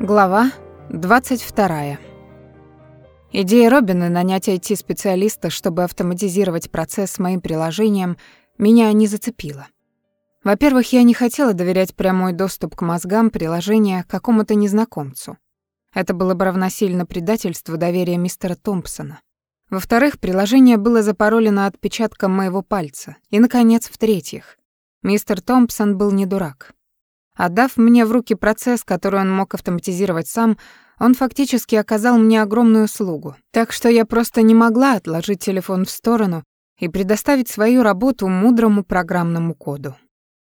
Глава 22. Идея Робина нанять IT-специалиста, чтобы автоматизировать процесс с моим приложением, меня не зацепила. Во-первых, я не хотела доверять прямой доступ к мозгам приложения какому-то незнакомцу. Это было бы равносильно предательству доверия мистера Томпсона. Во-вторых, приложение было запаролено отпечатком моего пальца. И, наконец, в-третьих, мистер Томпсон был не дурак. Отдав мне в руки процесс, который он мог автоматизировать сам, он фактически оказал мне огромную услугу. Так что я просто не могла отложить телефон в сторону и предоставить свою работу мудрому программному коду.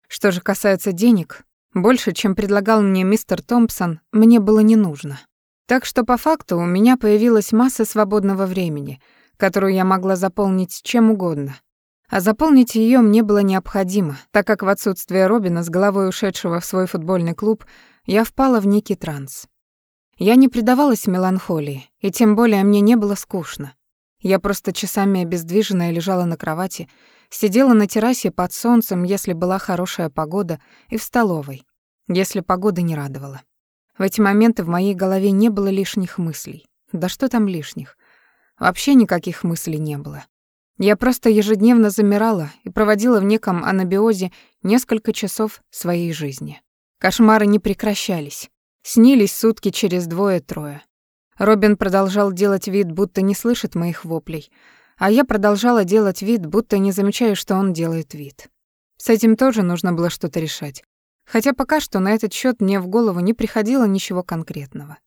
Что же касается денег, больше, чем предлагал мне мистер Томпсон, мне было не нужно. Так что по факту у меня появилась масса свободного времени, которую я могла заполнить чем угодно, а заполнить ее мне было необходимо, так как в отсутствие Робина, с головой ушедшего в свой футбольный клуб, я впала в некий транс. Я не предавалась меланхолии, и тем более мне не было скучно. Я просто часами обездвиженная лежала на кровати, сидела на террасе под солнцем, если была хорошая погода, и в столовой, если погода не радовала. В эти моменты в моей голове не было лишних мыслей. Да что там лишних? Вообще никаких мыслей не было. Я просто ежедневно замирала и проводила в неком анабиозе несколько часов своей жизни. Кошмары не прекращались. Снились сутки через двое-трое. Робин продолжал делать вид, будто не слышит моих воплей, а я продолжала делать вид, будто не замечаю, что он делает вид. С этим тоже нужно было что-то решать. Хотя пока что на этот счет мне в голову не приходило ничего конкретного.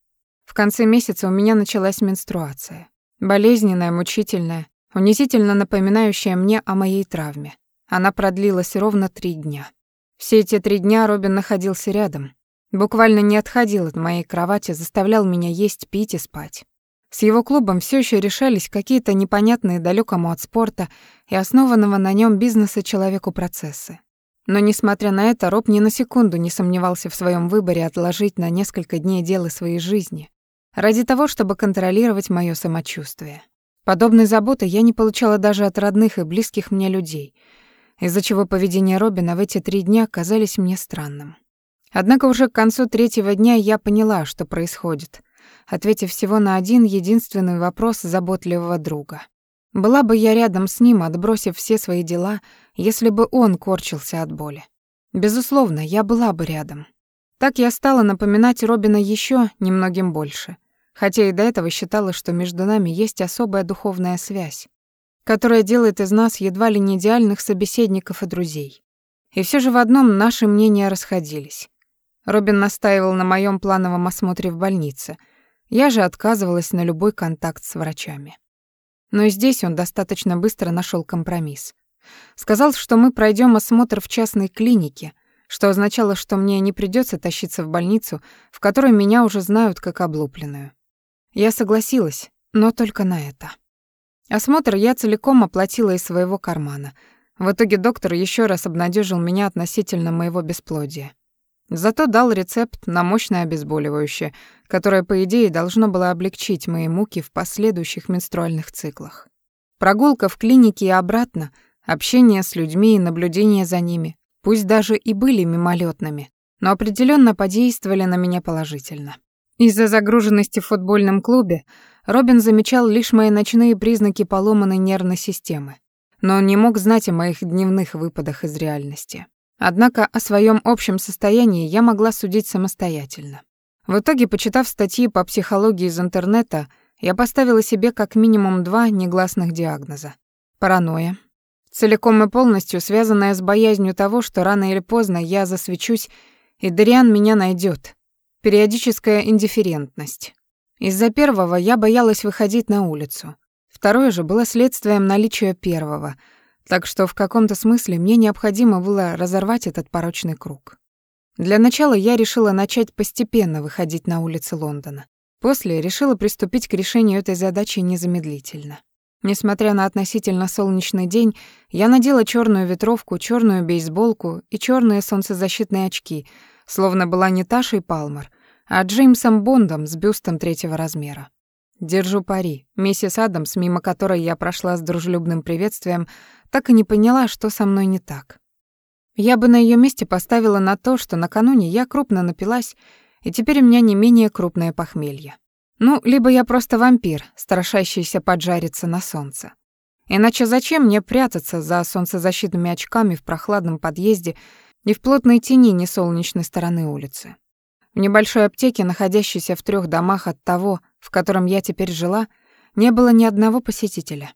В конце месяца у меня началась менструация. Болезненная, мучительная, унизительно напоминающая мне о моей травме. Она продлилась ровно три дня. Все эти три дня Робин находился рядом. Буквально не отходил от моей кровати, заставлял меня есть, пить и спать. С его клубом все еще решались какие-то непонятные далекому от спорта и основанного на нем бизнеса человеку процессы. Но, несмотря на это, Роб ни на секунду не сомневался в своем выборе отложить на несколько дней дело своей жизни ради того, чтобы контролировать мое самочувствие. Подобной заботы я не получала даже от родных и близких мне людей, из-за чего поведение Робина в эти три дня казались мне странным. Однако уже к концу третьего дня я поняла, что происходит, ответив всего на один единственный вопрос заботливого друга. Была бы я рядом с ним, отбросив все свои дела, если бы он корчился от боли. Безусловно, я была бы рядом. Так я стала напоминать Робина еще немногим больше — хотя и до этого считала, что между нами есть особая духовная связь, которая делает из нас едва ли не идеальных собеседников и друзей. И все же в одном наши мнения расходились. Робин настаивал на моем плановом осмотре в больнице. Я же отказывалась на любой контакт с врачами. Но и здесь он достаточно быстро нашел компромисс. Сказал, что мы пройдем осмотр в частной клинике, что означало, что мне не придется тащиться в больницу, в которой меня уже знают как облупленную. Я согласилась, но только на это. Осмотр я целиком оплатила из своего кармана. В итоге доктор еще раз обнадежил меня относительно моего бесплодия. Зато дал рецепт на мощное обезболивающее, которое, по идее, должно было облегчить мои муки в последующих менструальных циклах. Прогулка в клинике и обратно, общение с людьми и наблюдение за ними, пусть даже и были мимолетными, но определенно подействовали на меня положительно. Из-за загруженности в футбольном клубе Робин замечал лишь мои ночные признаки поломанной нервной системы, но он не мог знать о моих дневных выпадах из реальности. Однако о своем общем состоянии я могла судить самостоятельно. В итоге, почитав статьи по психологии из интернета, я поставила себе как минимум два негласных диагноза. Паранойя, целиком и полностью связанная с боязнью того, что рано или поздно я засвечусь, и Дариан меня найдет, Периодическая индифферентность. Из-за первого я боялась выходить на улицу. Второе же было следствием наличия первого, так что в каком-то смысле мне необходимо было разорвать этот порочный круг. Для начала я решила начать постепенно выходить на улицы Лондона. После решила приступить к решению этой задачи незамедлительно. Несмотря на относительно солнечный день, я надела черную ветровку, черную бейсболку и черные солнцезащитные очки — словно была не Ташей Палмер, а Джеймсом Бондом с бюстом третьего размера. Держу пари, миссис Адамс, мимо которой я прошла с дружелюбным приветствием, так и не поняла, что со мной не так. Я бы на ее месте поставила на то, что накануне я крупно напилась и теперь у меня не менее крупное похмелье. Ну, либо я просто вампир, страшащийся поджариться на солнце. Иначе зачем мне прятаться за солнцезащитными очками в прохладном подъезде и в плотной тени несолнечной стороны улицы? В небольшой аптеке, находящейся в трех домах от того, в котором я теперь жила, не было ни одного посетителя.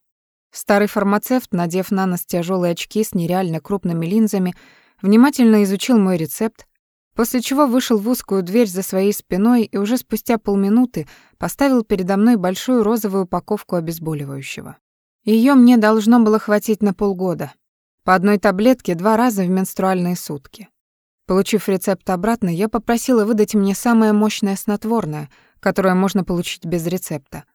Старый фармацевт, надев на нос тяжелые очки с нереально крупными линзами, внимательно изучил мой рецепт, после чего вышел в узкую дверь за своей спиной и уже спустя полминуты поставил передо мной большую розовую упаковку обезболивающего. Ее мне должно было хватить на полгода. По одной таблетке два раза в менструальные сутки. Получив рецепт обратно, я попросила выдать мне самое мощное снотворное, которое можно получить без рецепта.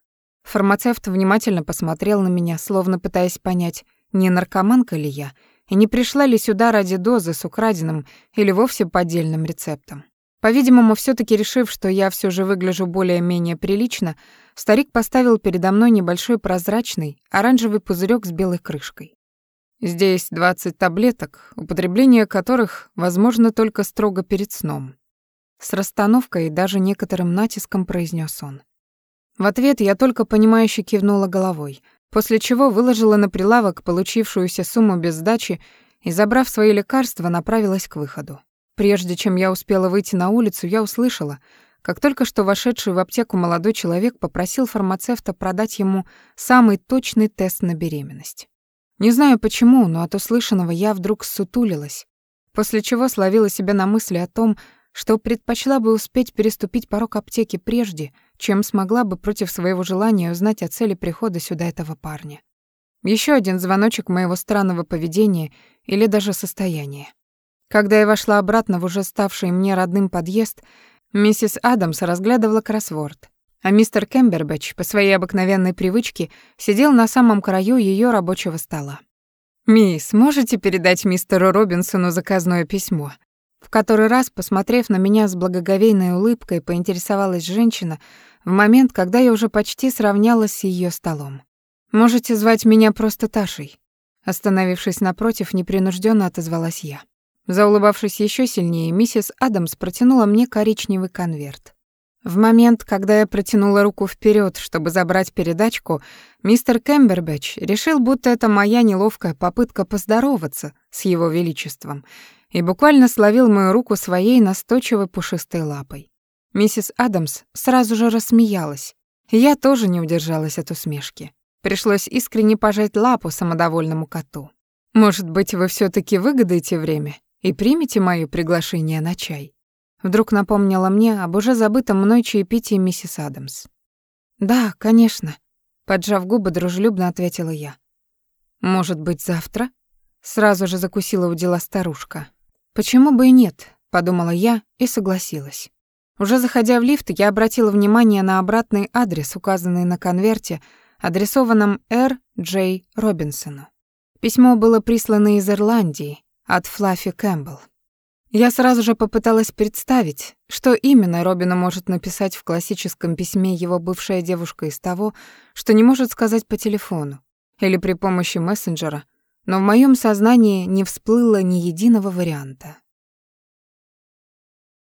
Фармацевт внимательно посмотрел на меня, словно пытаясь понять, не наркоманка ли я, и не пришла ли сюда ради дозы с украденным или вовсе поддельным рецептом. По-видимому, все таки решив, что я все же выгляжу более-менее прилично, старик поставил передо мной небольшой прозрачный оранжевый пузырек с белой крышкой. Здесь 20 таблеток, употребление которых возможно только строго перед сном. С расстановкой и даже некоторым натиском произнес он. В ответ я только понимающе кивнула головой, после чего выложила на прилавок получившуюся сумму без сдачи и, забрав свои лекарства, направилась к выходу. Прежде чем я успела выйти на улицу, я услышала, как только что вошедший в аптеку молодой человек попросил фармацевта продать ему самый точный тест на беременность. Не знаю почему, но от услышанного я вдруг сутулилась, после чего словила себя на мысли о том, что предпочла бы успеть переступить порог аптеки прежде, чем смогла бы против своего желания узнать о цели прихода сюда этого парня. Еще один звоночек моего странного поведения или даже состояния. Когда я вошла обратно в уже ставший мне родным подъезд, миссис Адамс разглядывала кроссворд, а мистер Кембербэтч по своей обыкновенной привычке сидел на самом краю ее рабочего стола. «Мисс, можете передать мистеру Робинсону заказное письмо?» В который раз, посмотрев на меня с благоговейной улыбкой, поинтересовалась женщина в момент, когда я уже почти сравнялась с ее столом. «Можете звать меня просто Ташей». Остановившись напротив, непринужденно отозвалась я. Заулыбавшись еще сильнее, миссис Адамс протянула мне коричневый конверт. В момент, когда я протянула руку вперед, чтобы забрать передачку, мистер Кембербэтч решил, будто это моя неловкая попытка поздороваться с его величеством, и буквально словил мою руку своей настойчивой пушистой лапой. Миссис Адамс сразу же рассмеялась. Я тоже не удержалась от усмешки. Пришлось искренне пожать лапу самодовольному коту. «Может быть, вы все таки выгодаете время и примите моё приглашение на чай?» Вдруг напомнила мне об уже забытом мной чаепитии миссис Адамс. «Да, конечно», — поджав губы, дружелюбно ответила я. «Может быть, завтра?» Сразу же закусила у дела старушка. «Почему бы и нет?» — подумала я и согласилась. Уже заходя в лифт, я обратила внимание на обратный адрес, указанный на конверте, адресованном Р. Джей Робинсону. Письмо было прислано из Ирландии, от Флаффи Кэмпбелл. Я сразу же попыталась представить, что именно Робина может написать в классическом письме его бывшая девушка из того, что не может сказать по телефону или при помощи мессенджера, но в моем сознании не всплыло ни единого варианта.